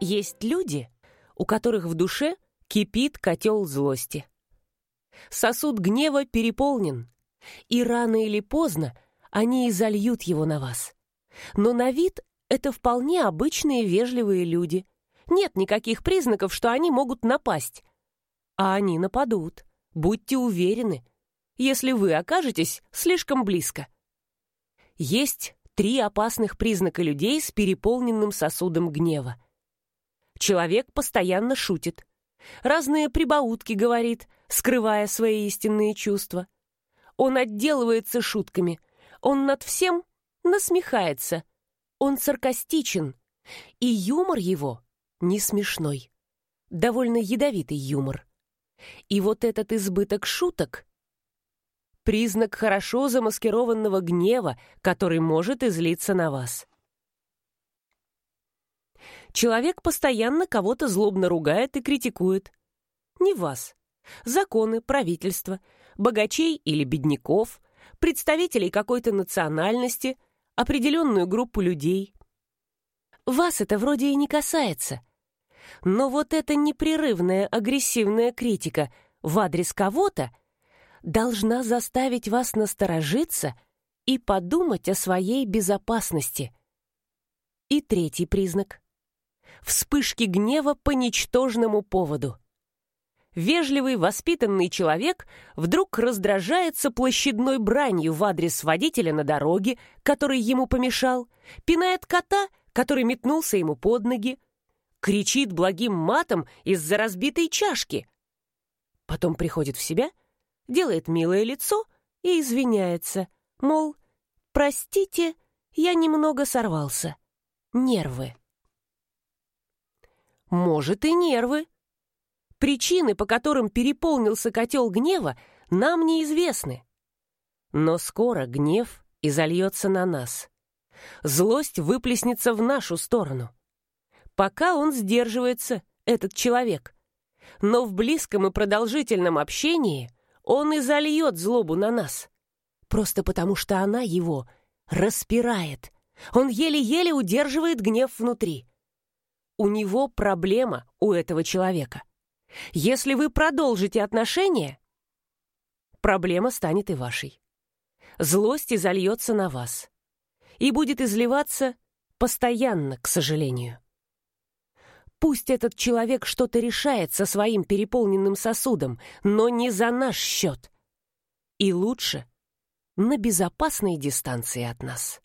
Есть люди, у которых в душе кипит котел злости. Сосуд гнева переполнен, и рано или поздно они изольют его на вас. Но на вид это вполне обычные вежливые люди. Нет никаких признаков, что они могут напасть. А они нападут. Будьте уверены, если вы окажетесь слишком близко. Есть три опасных признака людей с переполненным сосудом гнева. Человек постоянно шутит. Разные прибаутки говорит, скрывая свои истинные чувства. Он отделывается шутками. Он над всем насмехается. Он саркастичен. И юмор его не смешной. Довольно ядовитый юмор. И вот этот избыток шуток — признак хорошо замаскированного гнева, который может излиться на вас. Человек постоянно кого-то злобно ругает и критикует. Не вас. Законы, правительство, богачей или бедняков, представителей какой-то национальности, определенную группу людей. Вас это вроде и не касается. Но вот эта непрерывная агрессивная критика в адрес кого-то должна заставить вас насторожиться и подумать о своей безопасности. И третий признак — вспышки гнева по ничтожному поводу. Вежливый, воспитанный человек вдруг раздражается площадной бранью в адрес водителя на дороге, который ему помешал, пинает кота, который метнулся ему под ноги, кричит благим матом из-за разбитой чашки. Потом приходит в себя, делает милое лицо и извиняется, мол, «Простите, я немного сорвался. Нервы». Может, и нервы. Причины, по которым переполнился котел гнева, нам неизвестны. Но скоро гнев изольется на нас. Злость выплеснется в нашу сторону. Пока он сдерживается, этот человек. Но в близком и продолжительном общении он изольет злобу на нас. Просто потому, что она его распирает. Он еле-еле удерживает гнев внутри. У него проблема, у этого человека. Если вы продолжите отношения, проблема станет и вашей. Злость изольется на вас. И будет изливаться постоянно, к сожалению. Пусть этот человек что-то решает со своим переполненным сосудом, но не за наш счет. И лучше на безопасной дистанции от нас.